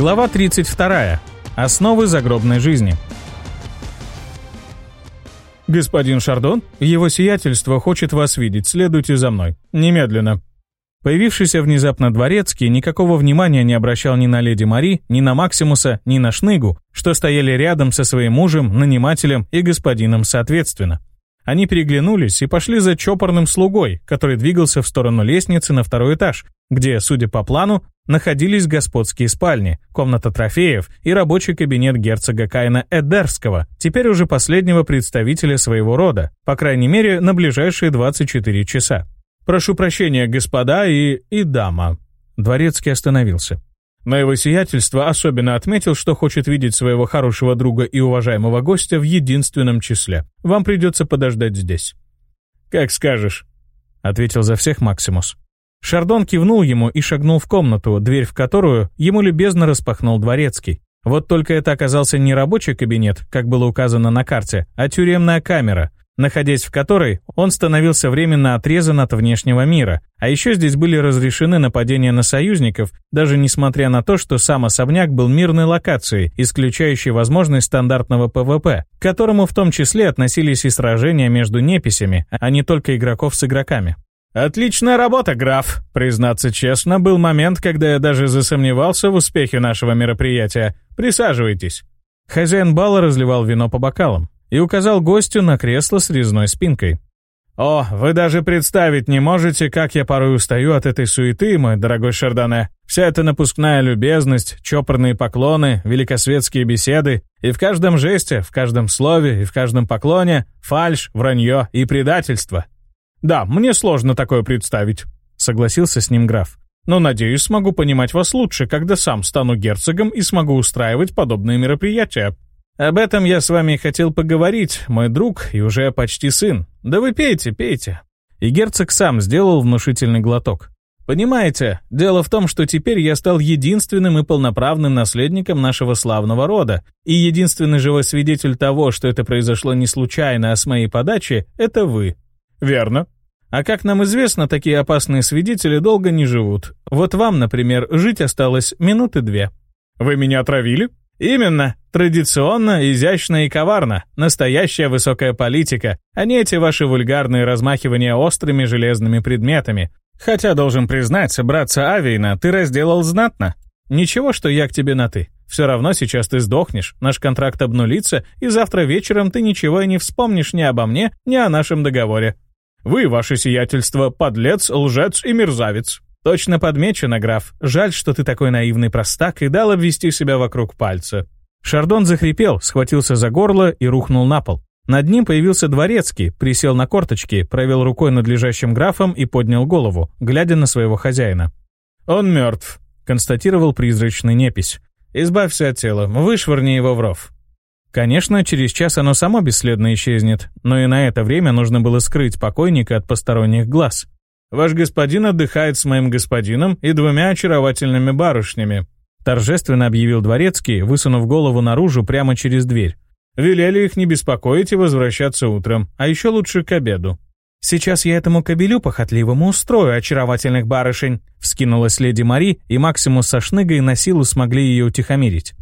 Глава 32. Основы загробной жизни. «Господин Шардон, его сиятельство хочет вас видеть, следуйте за мной. Немедленно». Появившийся внезапно дворецкий никакого внимания не обращал ни на леди Мари, ни на Максимуса, ни на Шныгу, что стояли рядом со своим мужем, нанимателем и господином соответственно. Они переглянулись и пошли за чопорным слугой, который двигался в сторону лестницы на второй этаж, где, судя по плану, находились господские спальни, комната трофеев и рабочий кабинет герцога Кайна Эдерского, теперь уже последнего представителя своего рода, по крайней мере, на ближайшие 24 часа. «Прошу прощения, господа и... и дама». Дворецкий остановился. На его сиятельство особенно отметил, что хочет видеть своего хорошего друга и уважаемого гостя в единственном числе. Вам придется подождать здесь. «Как скажешь», — ответил за всех Максимус. Шардон кивнул ему и шагнул в комнату, дверь в которую ему любезно распахнул дворецкий. Вот только это оказался не рабочий кабинет, как было указано на карте, а тюремная камера, находясь в которой он становился временно отрезан от внешнего мира. А еще здесь были разрешены нападения на союзников, даже несмотря на то, что сам особняк был мирной локацией, исключающей возможность стандартного ПВП, к которому в том числе относились и сражения между неписями, а не только игроков с игроками. «Отличная работа, граф!» Признаться честно, был момент, когда я даже засомневался в успехе нашего мероприятия. «Присаживайтесь». Хозяин бала разливал вино по бокалам и указал гостю на кресло с резной спинкой. «О, вы даже представить не можете, как я порой устаю от этой суеты, мой дорогой Шардоне. Вся эта напускная любезность, чопорные поклоны, великосветские беседы. И в каждом жесте, в каждом слове и в каждом поклоне фальшь, вранье и предательство. «Да, мне сложно такое представить», — согласился с ним граф. «Но, надеюсь, смогу понимать вас лучше, когда сам стану герцогом и смогу устраивать подобные мероприятия». «Об этом я с вами хотел поговорить, мой друг и уже почти сын. Да вы пейте, пейте». И герцог сам сделал внушительный глоток. Понимаете, дело в том, что теперь я стал единственным и полноправным наследником нашего славного рода, и единственный живой свидетель того, что это произошло не случайно, а с моей подачи, это вы. Верно, а как нам известно, такие опасные свидетели долго не живут. Вот вам, например, жить осталось минуты две. Вы меня отравили? Именно. Традиционно, изящно и коварно. Настоящая высокая политика, а не эти ваши вульгарные размахивания острыми железными предметами. Хотя, должен признать, братца Авейна ты разделал знатно. Ничего, что я к тебе на «ты». Все равно сейчас ты сдохнешь, наш контракт обнулится, и завтра вечером ты ничего и не вспомнишь ни обо мне, ни о нашем договоре. Вы, ваше сиятельство, подлец, лжец и мерзавец». «Точно подмечено, граф. Жаль, что ты такой наивный простак и дал обвести себя вокруг пальца». Шардон захрипел, схватился за горло и рухнул на пол. Над ним появился дворецкий, присел на корточки, провел рукой над лежащим графом и поднял голову, глядя на своего хозяина. «Он мертв», — констатировал призрачный непись. «Избавься от тела, вышвырни его в ров». Конечно, через час оно само бесследно исчезнет, но и на это время нужно было скрыть покойника от посторонних глаз. «Ваш господин отдыхает с моим господином и двумя очаровательными барышнями», торжественно объявил дворецкий, высунув голову наружу прямо через дверь. «Велели их не беспокоить и возвращаться утром, а еще лучше к обеду». «Сейчас я этому кобелю похотливому устрою очаровательных барышень», вскинулась леди Мари, и Максимус со Шныгой на силу смогли ее утихомирить.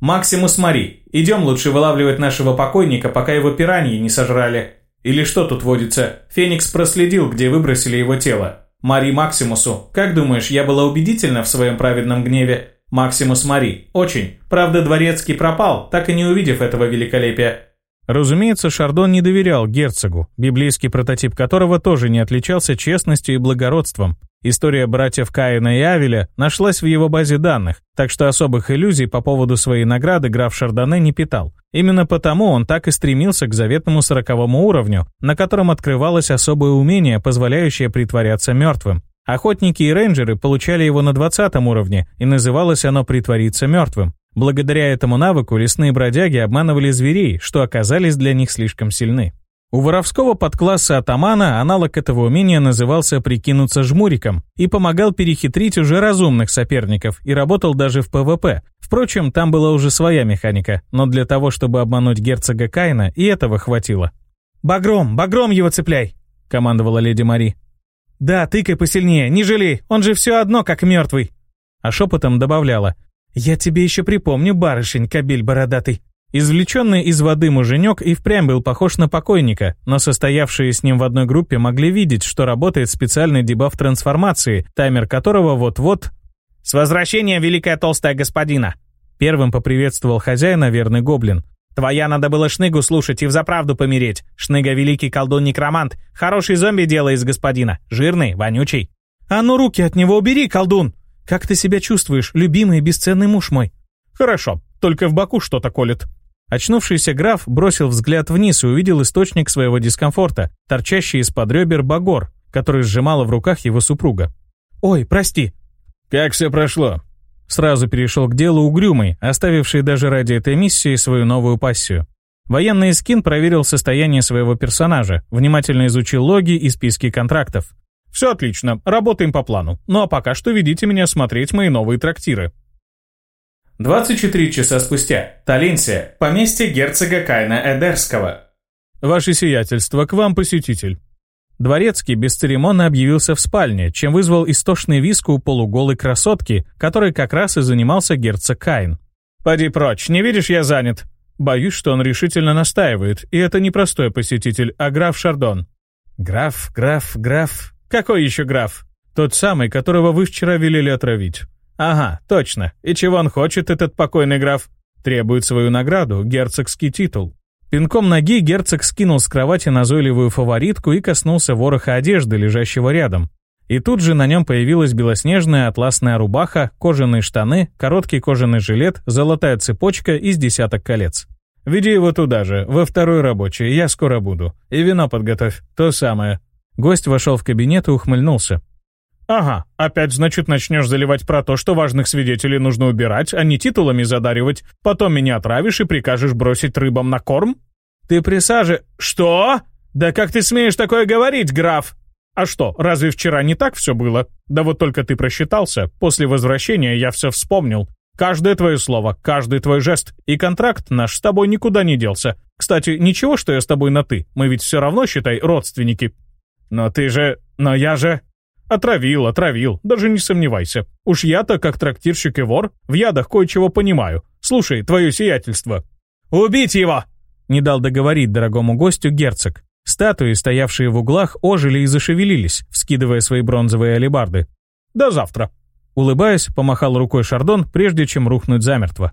«Максимус Мари, идем лучше вылавливать нашего покойника, пока его пираньи не сожрали. Или что тут водится? Феникс проследил, где выбросили его тело. Мари Максимусу, как думаешь, я была убедительна в своем праведном гневе?» «Максимус Мари, очень. Правда, Дворецкий пропал, так и не увидев этого великолепия. Разумеется, Шардон не доверял герцогу, библейский прототип которого тоже не отличался честностью и благородством. История братьев Каина и Авеля нашлась в его базе данных, так что особых иллюзий по поводу своей награды граф Шардоне не питал. Именно потому он так и стремился к заветному сороковому уровню, на котором открывалось особое умение, позволяющее притворяться мертвым. Охотники и рейнджеры получали его на 20 уровне, и называлось оно «притвориться мертвым». Благодаря этому навыку лесные бродяги обманывали зверей, что оказались для них слишком сильны. У воровского подкласса атамана аналог этого умения назывался «прикинуться жмуриком» и помогал перехитрить уже разумных соперников и работал даже в ПВП. Впрочем, там была уже своя механика, но для того, чтобы обмануть герцога Кайна, и этого хватило. «Багром, багром его цепляй!» – командовала леди Мари. «Да, тыкай посильнее, не жалей, он же все одно как мертвый!» А шепотом добавляла – «Я тебе еще припомню, барышень, кабель бородатый». Извлеченный из воды муженек и впрямь был похож на покойника, но состоявшие с ним в одной группе могли видеть, что работает специальный дебаф трансформации, таймер которого вот-вот... «С возвращением, великая толстая господина!» Первым поприветствовал хозяина верный гоблин. «Твоя надо было шныгу слушать и взаправду помереть. Шныга — великий колдун-некромант. Хороший зомби дело из господина. Жирный, вонючий». «А ну руки от него убери, колдун!» «Как ты себя чувствуешь, любимый и бесценный муж мой?» «Хорошо, только в боку что-то колет». Очнувшийся граф бросил взгляд вниз и увидел источник своего дискомфорта, торчащий из-под ребер багор, который сжимала в руках его супруга. «Ой, прости». «Как все прошло?» Сразу перешел к делу угрюмый, оставивший даже ради этой миссии свою новую пассию. Военный скин проверил состояние своего персонажа, внимательно изучил логи и списки контрактов. «Все отлично, работаем по плану. Ну а пока что ведите меня смотреть мои новые трактиры». 24 часа спустя. Таленсия. Поместье герцога Кайна Эдерского. «Ваше сиятельство, к вам посетитель». Дворецкий бесцеремонно объявился в спальне, чем вызвал истошный виск у полуголой красотки, которой как раз и занимался герцог Кайн. «Поди прочь, не видишь, я занят». Боюсь, что он решительно настаивает, и это не простой посетитель, а граф Шардон. «Граф, граф, граф», «Какой еще граф?» «Тот самый, которого вы вчера велели отравить». «Ага, точно. И чего он хочет, этот покойный граф?» «Требует свою награду, герцогский титул». Пинком ноги герцог скинул с кровати назойливую фаворитку и коснулся вороха одежды, лежащего рядом. И тут же на нем появилась белоснежная атласная рубаха, кожаные штаны, короткий кожаный жилет, золотая цепочка из десяток колец. «Веди его туда же, во второй рабочий, я скоро буду. И вино подготовь, то самое, Гость вошел в кабинет и ухмыльнулся. «Ага, опять, значит, начнешь заливать про то, что важных свидетелей нужно убирать, а не титулами задаривать. Потом меня отравишь и прикажешь бросить рыбам на корм?» «Ты присажи...» «Что? Да как ты смеешь такое говорить, граф?» «А что, разве вчера не так все было? Да вот только ты просчитался. После возвращения я все вспомнил. Каждое твое слово, каждый твой жест. И контракт наш с тобой никуда не делся. Кстати, ничего, что я с тобой на «ты». Мы ведь все равно, считай, родственники. «Но ты же... Но я же...» «Отравил, отравил, даже не сомневайся. Уж я-то, как трактирщик и вор, в ядах кое-чего понимаю. Слушай, твое сиятельство». «Убить его!» Не дал договорить дорогому гостю герцог. Статуи, стоявшие в углах, ожили и зашевелились, вскидывая свои бронзовые алебарды. «До завтра!» Улыбаясь, помахал рукой Шардон, прежде чем рухнуть замертво.